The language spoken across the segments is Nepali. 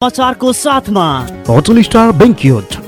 समाचारको साथमा होटल स्टार बेङ्क्युट।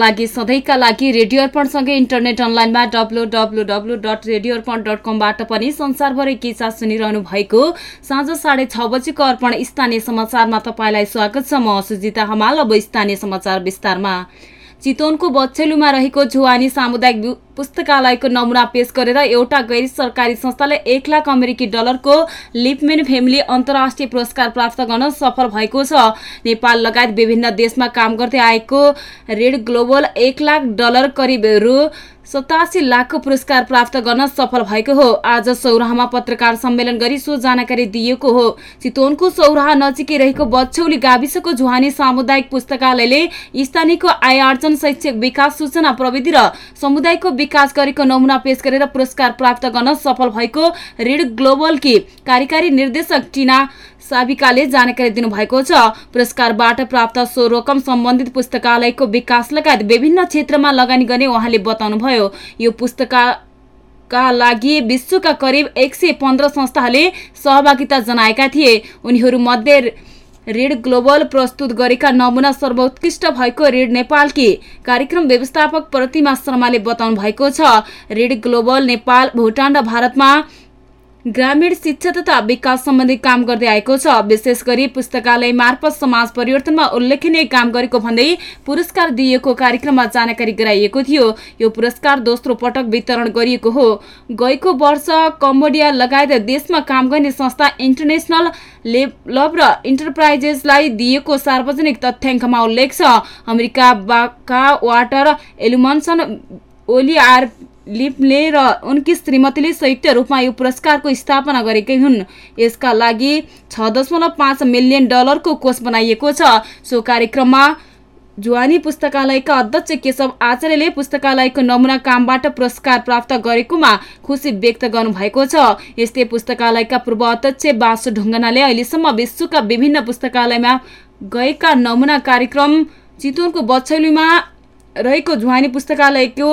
लागि सधैँका लागि रेडियो अर्पणसँगै इन्टरनेट अनलाइनमा W W W dot radio Arpan dot कमबाट पनि संसारभरि के साथ सुनिरहनु भएको? साँझ साढे छ बजीको अर्पण स्थानीय समाचारमा तपाईँलाई स्वागत छ। म सुजिता हमाल अब स्थानीय समाचार विस्तारमा। चितवनको बच्छेलुमा रहेको जुवानी सामुदायिक पुस्तकालयको नमुना पेश गरेर एउटा गैर सरकारी संस्थाले एक लाख अमेरिकी डलरको लिपमेन फ्यामिली अन्तर्राष्ट्रिय पुरस्कार प्राप्त गर्न सफल भएको छ। नेपाल लगायत विभिन्न देशमा काम गर्दै आएको रेड ग्लोबल एक लाख डलर करिब रु सतासी लाखको पुरस्कार प्राप्त गर्न सफल भएको हो। आज सौराहामा पत्रकार सम्मेलन गरी सो जानकारी दिएको हो। चितवनको सौराहा नजिकै रहेको बच्छौली गाविसको जुहानी सामुदायिक पुस्तकालयले स्थानीयको आय आर्जन शैक्षिक विकास सूचना प्रविधि र समुदायको विकास गरेको नमुना पेश गरेर पुरस्कार प्राप्त गर्न सफल भएको रेड ग्लोबलकी कार्यकारी निर्देशक टिना साविकाले जानकारी दिनुभएको छ। पुरस्कारबाट प्राप्त सो रकम सम्बन्धित पुस्तकालयको विकास लगायत विभिन्न क्षेत्रमा लगानी गर्ने उहाँले बताउनुभयो। यो पुस्तका का लागि विश्वका करिब एक सय पन्ध्र संस्थाहरूले सहभागिता जनाएका थिए। उनीहरूमध्ये रेड ग्लोबल प्रस्तुत गरेका नमुना सर्वोत्कृष्ट भएको रेड नेपालकी कार्यक्रम व्यवस्थापक प्रतिमा शर्माले बताउनु भएको छ। रेड ग्लोबल नेपाल भुटान र भारतमा ग्रामीण शिक्षा तथा विकास सम्बन्धी काम गर्दै आएको छ। विशेष गरी पुस्तकालय मार्फत समाज परिवर्तनमा उल्लेखनीय काम गरेको भन्दै पुरस्कार दिइएको कार्यक्रममा जानकारी गराइएको थियो। यो पुरस्कार दोस्रो पटक वितरण गरिएको हो। गएको वर्ष कम्बोडिया लगायत देशमा काम गर्ने संस्था इन्टरनेसनल लभ र इन्टरप्राइजेसलाई दिएको सार्वजनिक तथ्याङ्कमा उल्लेख छ। अमेरिकाका वाटर एलुमन्सन ओलिआर लिपले र उनकी श्रीमतीले संयुक्त रूपमा यो पुरस्कारको स्थापना गरेकै हुन्। यसका लागि छ दशमलव पाँच मिलियन डलरको कोष बनाइएको छ। सो कार्यक्रममा जुवानी पुस्तकालयका अध्यक्ष केशव आचार्यले पुस्तकालयको नमुना कामबाट पुरस्कार प्राप्त गरेकोमा खुसी व्यक्त गर्नुभएको छ। यस्तै पुस्तकालयका पूर्व अध्यक्ष बासु ढुङ्गनाले अहिलेसम्म विश्वका विभिन्न पुस्तकालयमा गएका नमुना कार्यक्रम चितवनको बछौलीमा रहेको जुवानी पुस्तकालयको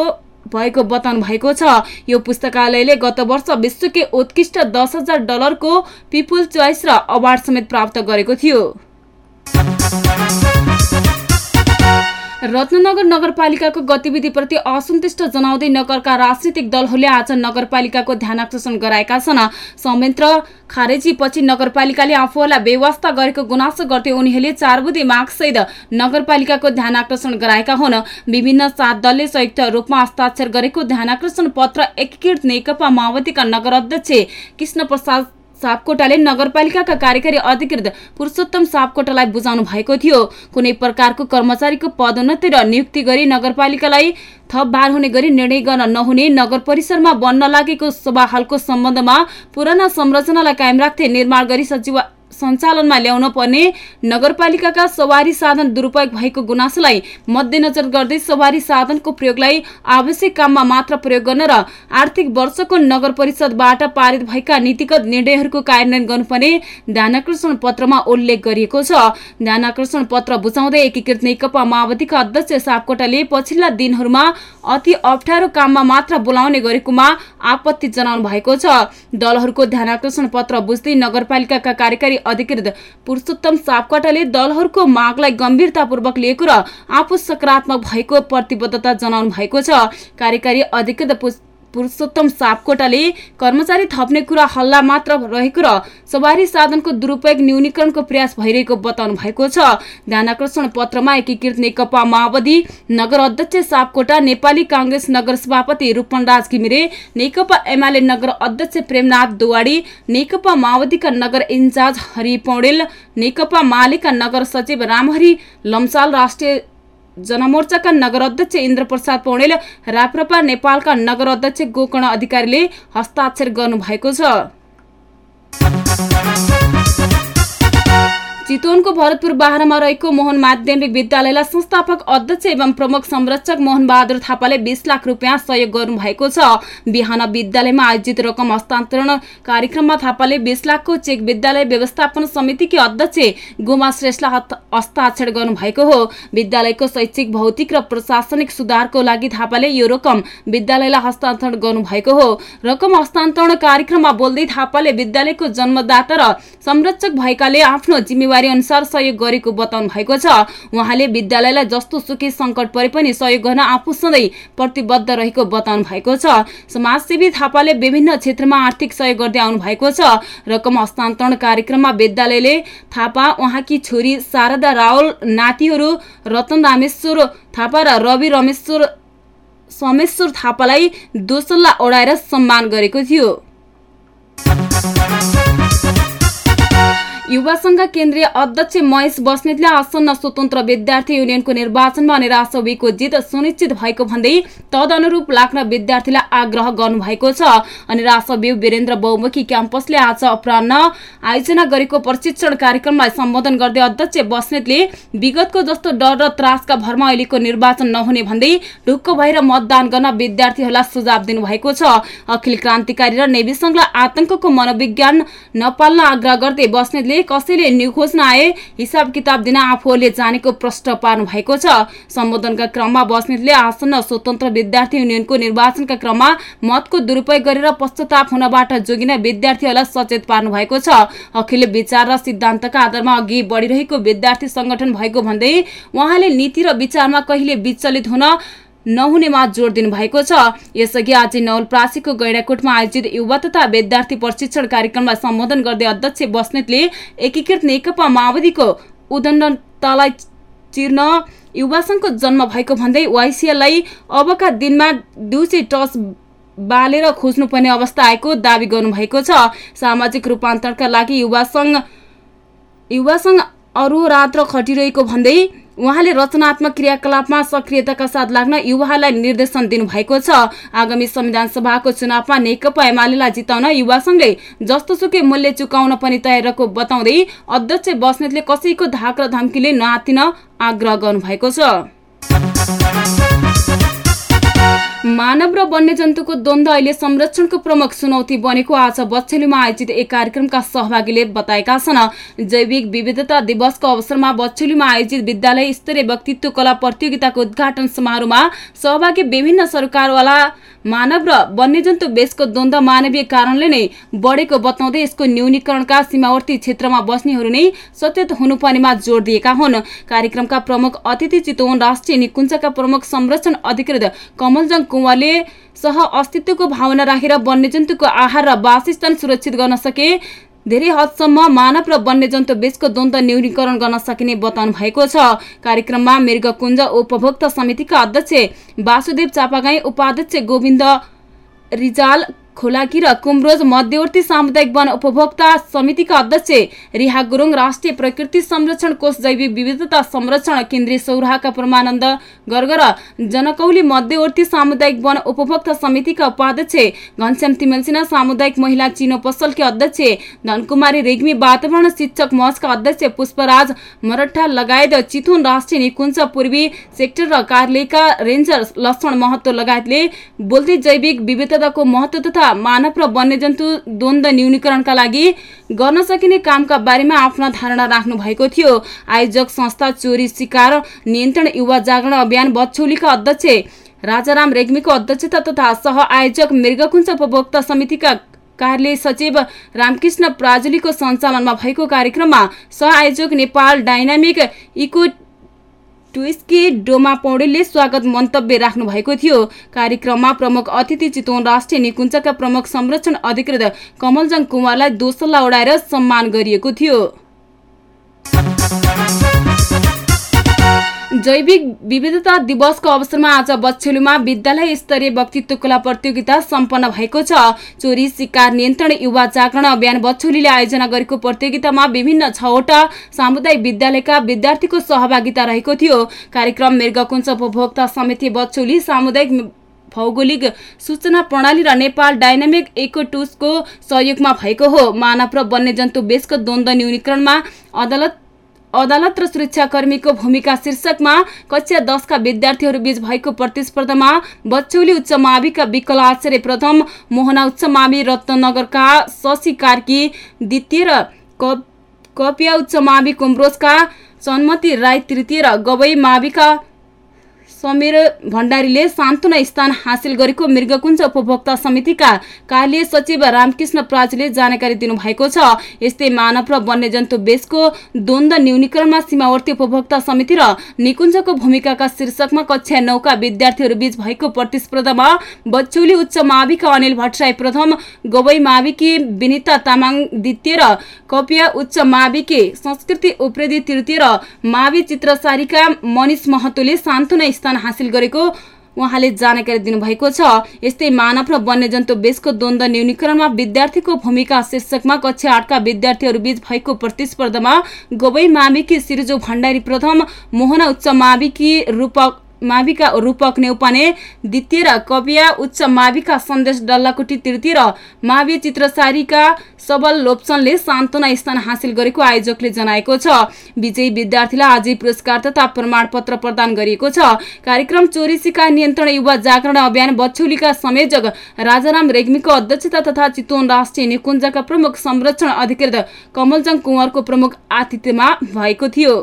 भएको बताउनु भएको छ। यो पुस्तकालयले गत वर्ष विश्वकै उत्कृष्ट दस हजार डलरको पिपुल चोइस र अवार्ड समेत प्राप्त गरेको थियो। रत्नगर नगरपालिकाको गतिविधिप्रति असन्तुष्ट जनाउँदै नगरका राजनीतिक दलहरूले आज नगरपालिकाको ध्यान आकर्षण गराएका छन्। संयन्त्र खारेजीपछि नगरपालिकाले आफूहरूलाई व्यवस्था गरेको गुनासो गर्दै उनीहरूले चार बुधे मागसहित नगरपालिकाको ध्यान आकर्षण गराएका हुन्। विभिन्न सात दलले संयुक्त रूपमा हस्ताक्षर गरेको ध्यान आकर्षण पत्र एकीकृत नेकपा माओवादीका नगर अध्यक्ष कृष्ण प्रसाद सापकोटाले नगरपालिकाका कार्यकारी अधिकृत पुरुषोत्तम सापकोटालाई बुझाउनु भएको थियो। कुनै प्रकारको कर्मचारीको पदोन्नति र नियुक्ति गरी नगरपालिकालाई थप भार हुने गरी निर्णय गर्न नहुने नगर परिसरमा बन्न लागेको सभा हलको सम्बन्धमा पुराना संरचनालाई कायम राख्दै निर्माण गरी सचिव सञ्चालनमा ल्याउन पर्ने नगरपालिकाका सवारी साधन दुरूपयोग भएको गुनासोलाई मध्यनजर गर्दै सवारी साधनको प्रयोगलाई आवश्यक काममा मात्र प्रयोग गर्न र आर्थिक वर्षको नगर परिषदबाट पारित भएका नीतिगत निर्णयहरूको कार्यान्वयन गर्नुपर्ने ध्यानकर्षण पत्रमा उल्लेख गरिएको छ। ध्यानकर्षण पत्र बुझाउँदै एकीकृत नेकपा माओवादीका अध्यक्ष सापकोटाले पछिल्ला दिनहरूमा अति अप्ठ्यारो काममा मात्र बोलाउने गरेकोमा आपत्ति जनाउनु भएको छ। दलहरूको ध्यानकर्षण पत्र बुझ्दै नगरपालिकाका कार्यकारी अधिकृत। पुरुषोत्तम सापकोटाले दलहरूको मागलाई गम्भीरतापूर्वक लिएको र आफू सकारात्मक भएको प्रतिबद्धता जनाउनु भएको छ। कार्यकारी अधिकृत पुरुषोत्तम सापकोटाले कर्मचारी थप्ने कुरा हल्ला मात्र रहेको र सवारी साधनको दुरूपयोग न्यूनीकरणको प्रयास भइरहेको बताउनु भएको छ। ध्यानकर्षण पत्रमा एकीकृत नेकपा माओवादी नगर अध्यक्ष सापकोटा नेपाली काङ्ग्रेस नगर सभापति रूपनराज घिमिरे नेकपा एमाले नगर अध्यक्ष प्रेमनाथ दुवाडी नेकपा माओवादीका नगर इन्चार्ज हरि पौडेल नेकपा मालेका नगर सचिव रामहरि लम्साल राष्ट्रिय जनमोर्चाका नगर अध्यक्ष इन्द्र प्रसाद पौडेल राप्रपा नेपालका नगर अध्यक्ष गोकर्ण अधिकारीले हस्ताक्षर गर्नुभएको छ। चितवनको भरतपुर बाह्रमा रहेको मोहन माध्यमिक विद्यालयलाई संस्थापक अध्यक्ष एवं प्रमुख संरक्षक मोहन बहादुर थापाले बीस लाख रुपियाँ सहयोग गर्नुभएको छ। बिहान विद्यालयमा आयोजित रकम हस्तान्तरण कार्यक्रममा थापाले बीस लाखको चेक विद्यालय व्यवस्थापन समितिकी अध्यक्ष गोमा श्रेष्ठलाई हस्ताक्षर गर्नुभएको हो। विद्यालयको शैक्षिक भौतिक र प्रशासनिक सुधारको लागि थापाले यो रकम विद्यालयलाई हस्तान्तरण गर्नुभएको हो। रकम हस्तान्तरण कार्यक्रममा बोल्दै थापाले विद्यालयको जन्मदाता र संरक्षक भएकाले आफ्नो जिम्मेवारी जिम्मेवारी अनुसार सहयोग गरेको बताउनु भएको छ। उहाँले विद्यालयलाई जस्तो सुकै संकट परे पनि सहयोग गर्न आफू सधैँ प्रतिबद्ध रहेको बताउनु भएको छ। समाजसेवी थापाले विभिन्न क्षेत्रमा आर्थिक सहयोग गर्दै आउनु भएको छ। रकम हस्तान्तरण कार्यक्रममा विद्यालयले थापा उहाँकी छोरी शारदा रावल नातिहरू रतन रामेश्वर थापा र रवि रमेश्वर समेश्वर थापालाई दोसल्ला ओढाएर सम्मान गरेको थियो। युवा संघ केन्द्रीय अध्यक्ष महेश बस्नेतले आसन्न स्वतन्त्र विद्यार्थी युनियनको निर्वाचनमा निराशवीको जित सुनिश्चित भएको भन्दै तदनुरूप लाग्न विद्यार्थीलाई आग्रह गर्नुभएको छ। अनि वीरेन्द्र बहुमुखी क्याम्पसले आज अपरान्न आयोजना गरेको प्रशिक्षण कार्यक्रमलाई सम्बोधन गर्दै अध्यक्ष बस्नेतले विगतको जस्तो डर र त्रासका भरमा अहिलेको निर्वाचन नहुने भन्दै ढुक्क भएर मतदान गर्न विद्यार्थीहरूलाई सुझाव दिनुभएको छ। अखिल क्रान्तिकारी र नेवी संघलाई आतंकको मनोविज्ञान नपाल्न आग्रह गर्दै बस्नेतले कसैले खोज्न आए? हिसाब किताब दिन आफूहरूले जानेको प्रश्न पार्नु भएको छ। सम्बोधनका क्रममा बस्नेतले आसन्न स्वतन्त्र विद्यार्थी युनियनको निर्वाचनका क्रममा मतको दुरुपयोग गरेर पश्चाताप हुनबाट जोगिन विद्यार्थीहरूलाई सचेत पार्नु भएको छ। अखिल विचार र सिद्धान्तका आधारमा अघि बढिरहेको विद्यार्थी संगठन भएको भन्दै उहाँले नीति र विचारमा कहिले विचलित हुन नहुनेमा जोड दिनुभएको छ। यसअघि आज नवलप्रासीको गैडाकोटमा आयोजित युवा तथा विद्यार्थी प्रशिक्षण कार्यक्रमलाई सम्बोधन गर्दै अध्यक्ष बस्नेतले एकीकृत नेकपा माओवादीको उदण्डतालाई चिर्न युवा संघको जन्म भएको भन्दै वाइसिएललाई अबका दिनमा दिउँसै टस बालेर खोज्नुपर्ने अवस्था आएको दावी गर्नुभएको छ। सामाजिक रूपान्तरणका लागि युवा संघ युवा संघ अरू रात्र खटिरहेको भन्दै उहाँले रचनात्मक क्रियाकलापमा सक्रियताका साथ लाग्न युवाहरूलाई निर्देशन दिनुभएको छ। आगामी संविधान सभाको चुनावमा नेकपा एमालेलाई जिताउन युवा संघले जस्तोसुकै मूल्य चुकाउन पनि तयार रहेको बताउँदै अध्यक्ष बस्नेतले कसैको धाक र धम्कीले नआतिन आग्रह गर्नुभएको छ। मानव र वन्यजन्तुको द्वन्द अहिले संरक्षणको प्रमुख चुनौती बनेको आज बच्छेलीमा आयोजित एक कार्यक्रमका सहभागीले बताएका छन्। जैविक विविधता दिवसको अवसरमा बच्छेलीमा आयोजित विद्यालय स्तरीय व्यक्तित्व कला प्रतियोगिताको उद्घाटन समारोहमा सहभागी विभिन्न सरकारवाला मानव र वन्यजन्तु बेसको द्वन्द मानवीय कारणले नै बढेको बताउँदै यसको न्यूनीकरणका सीमावर्ती क्षेत्रमा बस्नेहरू नै सचेत हुनुपर्नेमा जोड दिएका हुन्। कार्यक्रमका प्रमुख अतिथि चितवन राष्ट्रिय निकुञ्जका प्रमुख संरक्षण अधिकृत कमलजङ कुँवरले सह अस्तित्वको भावना राखेर वन्यजन्तुको आहार र वासस्थान सुरक्षित गर्न सके धेरै हदसम्म मानव र वन्यजन्तु बीचको द्वन्द न्यूनीकरण गर्न सकिने बताउनु भएको छ। कार्यक्रममा मृगकुञ्ज उपभोक्ता समितिका अध्यक्ष वासुदेव चापागाई उपाध्यक्ष गोविन्द रिजाल खोलाकी र कुमरोज मध्यवर्ती सामुदायिक वन उपभोक्ता समितिका अध्यक्ष रिहा गुरुङ राष्ट्रिय प्रकृति संरक्षण कोष जैविक विविधता संरक्षण केन्द्रीय सौराहाका परमानन्द गर्ग र जनकौली मध्यवर्ती सामुदायिक वन उपभोक्ता समितिका उपाध्यक्ष घनश्याम तिमेलसिना सामुदायिक महिला चिनो पसलकी अध्यक्ष धनकुमारी रेग्मी वातावरण शिक्षक महजका अध्यक्ष पुष्पराज मरठा लगायत चितुन राष्ट्रिय निकुञ्ज पूर्वी सेक्टर र कार्यालयका रेन्जर लक्ष्मण महत्व लगायतले बोल्दै जैविक विविधताको महत्व तथा मानव र वन्यजन्तु द्वन्द न्यूनीकरणका लागि गर्न सकिने कामका बारेमा आफ्ना धारणा राख्नु भएको थियो। आयोजक संस्था चोरी शिकार नियन्त्रण युवा जागरण अभियान बच्छौलीका अध्यक्ष राजाराम रेग्मीको अध्यक्षता तथा सह आयोजक मृगकुञ्ज उपभोक्ता समितिका कार्यालय सचिव रामकृष्ण प्राजुलीको सञ्चालनमा भएको कार्यक्रममा सहआयोजक नेपाल डाइनामिक इको टुइस्की डोमा पौडेलले स्वागत मन्तव्य राख्नु भएको थियो। कार्यक्रममा प्रमुख अतिथि चितवन राष्ट्रिय निकुञ्जका प्रमुख संरक्षण अधिकृत कमलजङ कुमारलाई दोसल्ला उडाएर सम्मान गरिएको थियो। जैविक विविधता दिवसको अवसरमा आज बच्छेलुमा विद्यालय स्तरीय वक्तित्व कला प्रतियोगिता सम्पन्न भएको छ। चोरी शिकार नियन्त्रण युवा जागरण अभियान बच्छौलीले आयोजना गरेको प्रतियोगितामा विभिन्न छवटा सामुदायिक विद्यालयका विद्यार्थीको सहभागिता रहेको थियो। कार्यक्रम मृगकुञ्ज उपभोक्ता समिति बच्छौली सामुदायिक भौगोलिक सूचना प्रणाली र नेपाल डाइनामिक इकोटुसको सहयोगमा भएको हो। मानव र वन्यजन्तु बेसको द्वन्द न्यूनीकरणमा अदालत अदालत र सुरक्षाकर्मीको भूमिका शीर्षकमा कक्षा दसका विद्यार्थीहरू बीच भएको प्रतिस्पर्धामा बच्चौली उच्च माविका विकल आचार्य प्रथम मोहना उच्च मावि रत्नगरका शशि कार्की द्वितीय र कपिया उच्च मावि कुम्रोजका सन्मति राई तृतीय र गवै माविका समीर भण्डारीले सान्त्वना स्थान हासिल गरेको मृगकुञ्ज उपभोक्ता समितिका कार्य सचिव रामकृष्ण प्राचीले जानकारी दिनुभएको छ। यस्तै मानव र वन्यजन्तु बेसको द्वन्द न्यूनीकरणमा सीमावर्ती उपभोक्ता समिति र निकुञ्जको भूमिकाका शीर्षकमा कक्षा नौका विद्यार्थीहरू बीच भएको प्रतिस्पर्धामा बच्चौली उच्च माविका अनिल भट्टराई प्रथम गवै माविकी विनिता तामाङ द्वितीय र कपिया उच्च माविकी संस्कृति उप्रेदी तृतीय र मावि चित्रसारीका मनिष महतोले सान्त्वना हासिल गरेको उहाँले जानकारी दिनुभएको छ। यस्तै मानव र वन्यजन्तु बेसको द्वन्द न्यूनीकरणमा विद्यार्थीको भूमिका शीर्षकमा कक्षा आठका विद्यार्थीहरू बीच भएको प्रतिस्पर्धामा गोबै माविकी सिरिजो भण्डारी प्रथम मोहना उच्च माविकी रूपक माविका रूपक नेउपाने द्वितीय र कविया उच्च माविका सन्देश डल्लाकुटी तृतीय र मावि चित्रसारीका सबल लोप्सनले सान्त्वना स्थान हासिल गरेको आयोजकले जनाएको छ। विजयी विद्यार्थीलाई आजै पुरस्कार तथा प्रमाणपत्र प्रदान गरिएको छ। कार्यक्रम चोरी सिका नियन्त्रण युवा जागरण अभियान बछौलीका संयोजक राजाराम रेग्मीको अध्यक्षता तथा चितवन राष्ट्रिय निकुञ्जका प्रमुख संरक्षण अधिकृत कमलजङ कुँवरको प्रमुख आतिथ्यमा भएको थियो।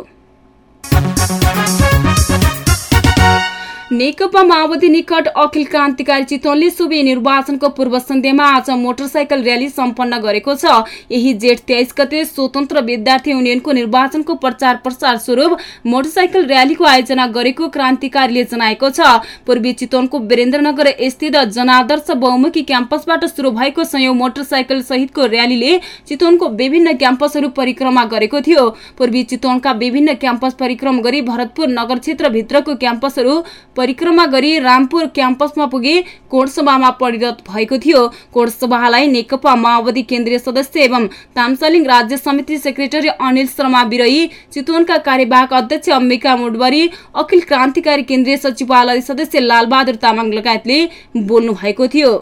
नेकपा माओवादी निकट अखिल क्रान्तिकारी चितवनले सुबे निर्वाचनको पूर्व सन्ध्यामा आज मोटरसाइकल र्याली सम्पन्न गरेको छ। यही जेठ तेइस गते स्वतन्त्र विद्यार्थी युनियनको निर्वाचनको प्रचार प्रसार स्वरूप मोटरसाइकल र्यालीको आयोजना गरेको क्रान्तिकारीले जनाएको छ। पूर्वी चितवनको वीरेन्द्रनगर स्थित जनादर्श बहुमुखी क्याम्पसबाट शुरू भएको संयौं मोटरसाइकल सहितको र्यालीले चितवनको विभिन्न क्याम्पसहरू परिक्रमा गरेको थियो। पूर्वी चितवनका विभिन्न क्याम्पस परिक्रम गरी भरतपुर नगर क्षेत्रभित्रको क्याम्पसहरू परिक्रमा गरी रामपुर क्याम्पसमा पुगे कोटसभामा परिणत भएको थियो। कोटसभालाई नेकपा माओवादी केन्द्रीय सदस्य एवं तामसालिङ राज्य समिति सेक्रेटरी अनिल शर्मा विरही चितवनका कार्यवाहक अध्यक्ष अम्बिका मुडवरी अखिल क्रान्तिकारी केन्द्रीय सचिवालय सदस्य लालबहादुर तामाङ लगायतले बोल्नु भएको थियो।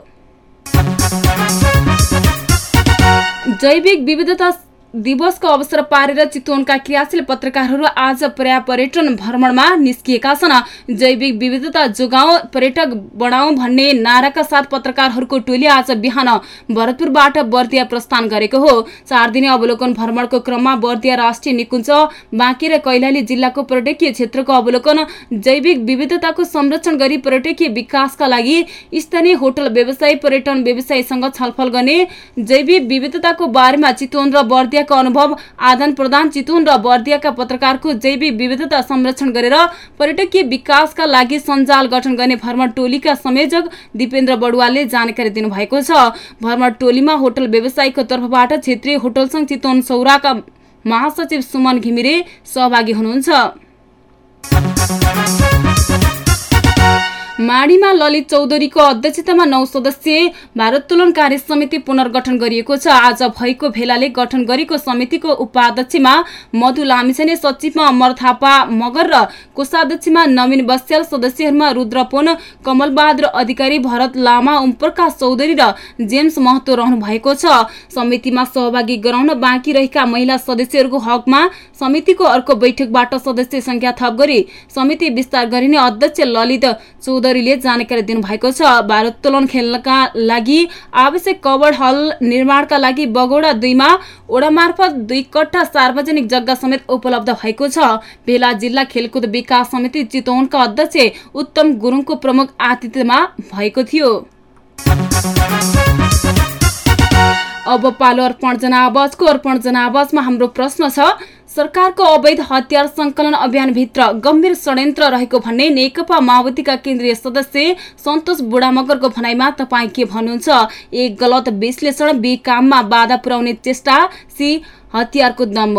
जैविक विविधता दिवसको अवसर पारेर चितवनका क्रियाशील पत्रकारहरू आज पर्या पर्यटन भ्रमणमा निस्किएका छन्। जैविक विविधता जोगाउँ पर्यटक बढाउँ भन्ने नाराका साथ पत्रकारहरूको टोली आज बिहान भरतपुरबाट बर्दिया प्रस्थान गरेको हो। चार दिने अवलोकन भ्रमणको क्रममा बर्दिया राष्ट्रिय निकुञ्ज बाँकी र कैलाली जिल्लाको पर्यटकीय क्षेत्रको अवलोकन जैविक विविधताको संरक्षण गरी पर्यटकीय विकासका लागि स्थानीय होटल व्यवसायी पर्यटन व्यवसायीसँग छलफल गर्ने जैविक विविधताको बारेमा चितवन र बर्दिया बर्दियाको अनुभव आदान प्रदान चितवन र बर्दियाका पत्रकारको जैविक विविधता संरक्षण गरेर पर्यटकीय विकासका लागि सञ्जाल गठन गर्ने भ्रमण टोलीका संयोजक दिपेन्द्र बडुवालले जानकारी दिनुभएको छ। भ्रमण टोलीमा होटल व्यवसायीको तर्फबाट क्षेत्रीय होटल संघ चितवन सौराका महासचिव सुमन घिमिरे सहभागी हुनुहुन्छ। माडीमा ललित चौधरीको अध्यक्षतामा नौ सदस्यीय भारोत्तोलन कार्य समिति पुनर्गठन गरिएको छ। आज भएको भेलाले गठन गरेको समितिको उपाध्यक्षमा मधु लामिछाने सचिवमा अमर थापा मगर र कोषाध्यक्षमा नवीन बस्याल सदस्यहरूमा रुद्रपोन कमलबहादुर अधिकारी भरत लामा ओमप्रकाश चौधरी र जेम्स महतो रहनु भएको छ। समितिमा सहभागी गराउन बाँकी रहेका महिला सदस्यहरूको हकमा समितिको अर्को बैठकबाट सदस्य संख्या थप गरी समिति विस्तार गरिने अध्यक्ष ललित चौधरीले जानकारी दिनुभएको छ। भारोत्तोलन खेल्नका लागि आवश्यक कवर हल निर्माणका लागि बगौडा दुईमा ओडा मार्फत दुई कट्टा सार्वजनिक जग्गा समेत उपलब्ध भएको छ। भेला जिल्ला खेलकुद विकास समिति चितवनका अध्यक्ष उत्तम गुरुङको प्रमुख आतिथ्यमा भएको थियो। अब पालो अर्पण जनावाजको अर्पण जनावाजमा हाम्रो प्रश्न छ सरकारको अवैध हतियार संकलन अभियानभित्र गम्भीर षड्यन्त्र रहेको भन्ने नेकपा माओवादीका केन्द्रीय सदस्य सन्तोष बुढामगरको भनाइमा तपाईँ के भन्नुहुन्छ? एक गलत विश्लेषण बी काममा बाधा पुर्याउने चेष्टा सी हतियारको दम्ब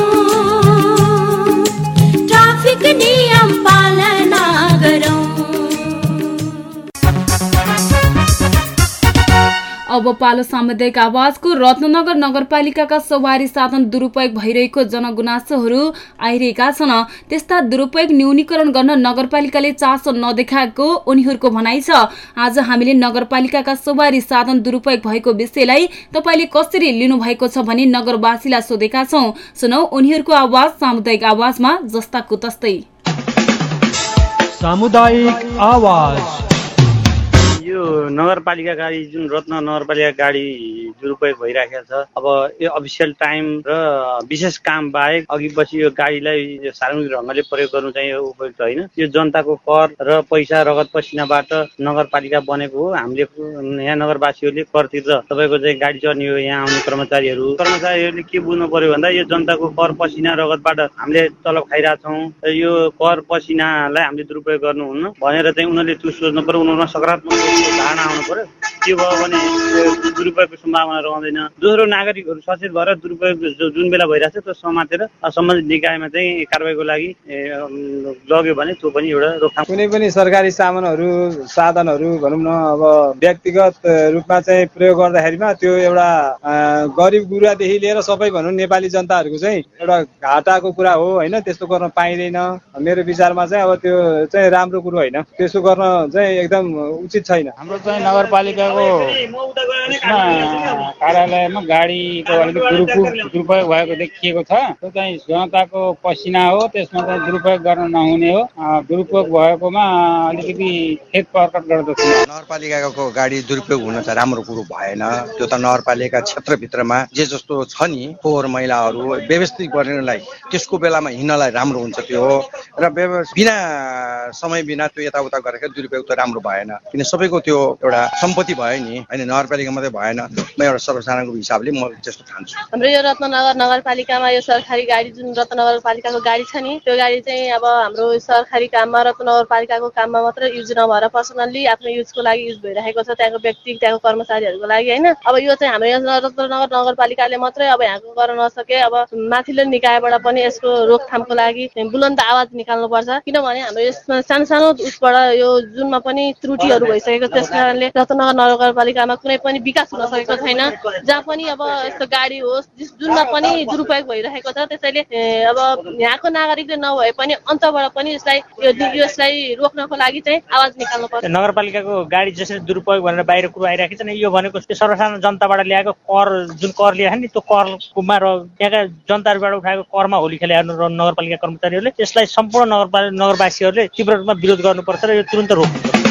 अब पालो सामुदायिक आवाजको रत्नगर नगरपालिकाका सवारी साधन दुरुपयोग भइरहेको जनगुनासोहरू आइरहेका छन्। त्यस्ता दुरुपयोग न्यूनीकरण गर्न नगरपालिकाले चासो नदेखाएको उनीहरूको भनाइ छ। आज हामीले नगरपालिकाका सवारी साधन दुरुपयोग भएको विषयलाई तपाईँले कसरी लिनुभएको छ भनी नगरवासीलाई सोधेका छौँ। सुनौ उनीहरूको आवाज सामुदायिक आवाजमा जस्ताको तस्तै। सामुदायिक आवाज। यो नगरपालिका गाडी जुन रत्न नगरपालिका गाडी दुरुपयोग भइराखेको छ अब यो अफिसियल टाइम र विशेष काम बाहेक अघि पछि यो गाडीलाई सार्वजनिक ढङ्गले प्रयोग गर्नु चाहिँ उपयुक्त होइन। यो जनताको कर र पैसा रगत पसिनाबाट नगरपालिका बनेको हो। हामीले यहाँ नगरवासीहरूले कर तिर्छ। तपाईँको चाहिँ गाडी चढ्ने हो यहाँ आउने कर्मचारीहरू। कर्मचारीहरूले के बुझ्नु पर्यो भन्दा यो जनताको कर पसिना रगतबाट हामीले तलब खाइरहेछौँ। यो कर पसिनालाई हामीले दुरुपयोग गर्नुहुन्न। भनेर चाहिँ उनीहरूले त्यो सोच्नु पर्यो। उनीहरूमा सकारात्मक धारणा आउनु पर्यो। त्यो भयो भने दुरुपयोगको सम्भावना रहँदैन। दोस्रो नागरिकहरू सचेत भएर दुरुपयोग जुन बेला भइरहेको छ त्यो समातेर सम्बन्धित निकायमा चाहिँ कारवाहीको लागि लग्यो भने त्यो पनि एउटा रोकथाम। कुनै पनि सरकारी सामानहरू साधनहरू भनौँ न अब व्यक्तिगत रूपमा चाहिँ प्रयोग गर्दाखेरिमा त्यो एउटा गरिब गुरुवादेखि लिएर सबै भनौँ नेपाली जनताहरूको चाहिँ एउटा घाटाको कुरा हो होइन? त्यस्तो गर्न पाइँदैन। मेरो विचारमा चाहिँ अब त्यो चाहिँ राम्रो कुरो होइन। त्यसो गर्न चाहिँ एकदम उचित छैन। हाम्रो चाहिँ नगरपालिकाको कार्यालयमा गाडीको अलिकति दुरुपयोग दुरुपयोग भएको देखिएको छ। त्यो चाहिँ जनताको पसिना हो त्यसमा चाहिँ दुरुपयोग गर्न नहुने हो। दुरुपयोग भएकोमा अलिकति खेद प्रकट गर्दछु। नगरपालिकाको गाडी दुरुपयोग हुन चाहिँ राम्रो कुरो भएन। त्यो त नगरपालिका क्षेत्रभित्रमा जे जस्तो छ नि फोहोर मैलाहरू व्यवस्थित गर्नलाई त्यसको बेलामा हिँड्नलाई राम्रो हुन्छ त्यो र बिना समय बिना त्यो यताउता गरेको दुरुपयोग त राम्रो भएन। किन सबैको त्यो एउटा सम्पत्ति भयो नि होइन नगरपालिका मात्रै भएन म एउटा सर्वसाधारणको हिसाबले म त्यस्तो ठान्छु। हाम्रो यो रत्ननगर नगरपालिकामा यो सरकारी गाडी जुन रत्न नगरपालिकाको गाडी छ नि त्यो गाडी चाहिँ अब हाम्रो सरकारी काममा रत्न नगरपालिकाको काममा मात्र युज नभएर पर्सनल्ली आफ्नो युजको लागि युज भइरहेको छ त्यहाँको व्यक्ति त्यहाँको कर्मचारीहरूको लागि होइन। अब यो चाहिँ हाम्रो यहाँ रत्ननगर नगरपालिकाले मात्रै अब यहाँको गर्न नसके अब माथिल्लो निकायबाट पनि यसको रोकथामको लागि बुलन्द आवाज निकाल्नुपर्छ। किनभने हाम्रो यसमा सानो सानो उसबाट यो जुनमा पनि त्रुटिहरू भइसकेको भइरहेको त्यस कारणले रत्नगर नगरपालिकामा कुनै पनि विकास हुन सकेको छैन। जहाँ पनि अब यस्तो गाडी होस् जुनमा पनि दुरुपयोग भइरहेको छ त्यसैले अब यहाँको नागरिकले नभए पनि अन्तबाट पनि यसलाई यसलाई रोक्नको लागि चाहिँ आवाज निकाल्नु पर्छ। नगरपालिकाको गाडी जसरी दुरुपयोग भनेर बाहिर कुरो आइरहेको छ यो भनेको सर्वसाधारण जनताबाट ल्याएको कर जुन कर ल्याएको नि त्यो करकोमा र त्यहाँका जनताहरूबाट उठाएको करमा होली खेले नगरपालिका कर्मचारीहरूले यसलाई सम्पूर्ण नगरपालिका नगरवासीहरूले तीव्र रूपमा विरोध गर्नुपर्छ र यो तुरन्त रोक्नुपर्छ।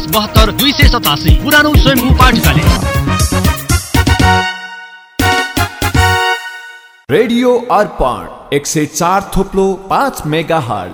बहत्तर दुई सय सतासी। पुरानो स्वयम्भू पाठशाला। रेडियो अर्पण एक सय चार थोप्लो पाँच mega hall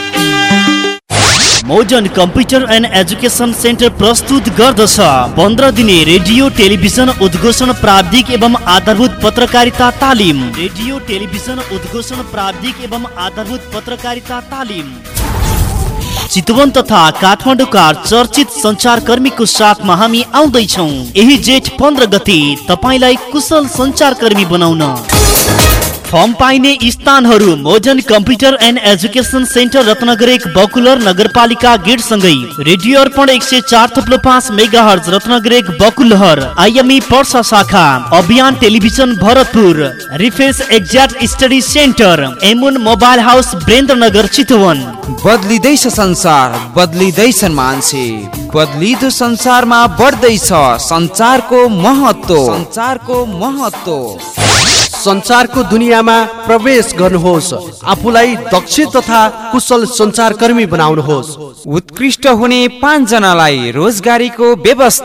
Modern computer and education centre प्रस्तुत गर्दछ। पन्ध्र दिने रेडियो टेलिभिजन उद्घोषण प्राविधिक एवं आधारभूत पत्रकारिता तालिम। रेडियो टेलिभिजन उद्घोषण प्राविधिक एवं आधारभूत पत्रकारिता तालिम। चितवन तथा काठमाडौँका चर्चित सञ्चारकर्मीको साथमा हामी आउँदैछौ। यही जेठ पन्ध्र गति तपाईँलाई कुशल सञ्चारकर्मी बनाउन। फर्म पाइने स्थानहरू modern computer and education centre Ratnanagar एक बकुलर नगरपालिका गेटसँगै। रेडियो अर्पण एक सय चार थप्लो पाँच मेगा हर्ज रत्नगर एक बकुलहर। आइएमई पर्सा शाखा। अभियान टेलिभिजन भरतपुर। रिफेस एक्ज्याक्ट स्टडी सेन्टर। एमुन मोबाइल हाउस ब्रेन्द्रनगर चितवन। बदलिँदैछ संसार बदलिँदैछन् मान्छे। बदलिदो संसारमा बढ्दैछ सञ्चारको महत्व सञ्चारको महत्व सञ्चारको दुनियाँमा प्रवेश गर्नुहोस्। आफूलाई दक्ष तथा कुशल सञ्चारकर्मी बनाउनुहोस्। उत्कृष्ट हुने पाँचजनालाई रोजगारीको व्यवस्था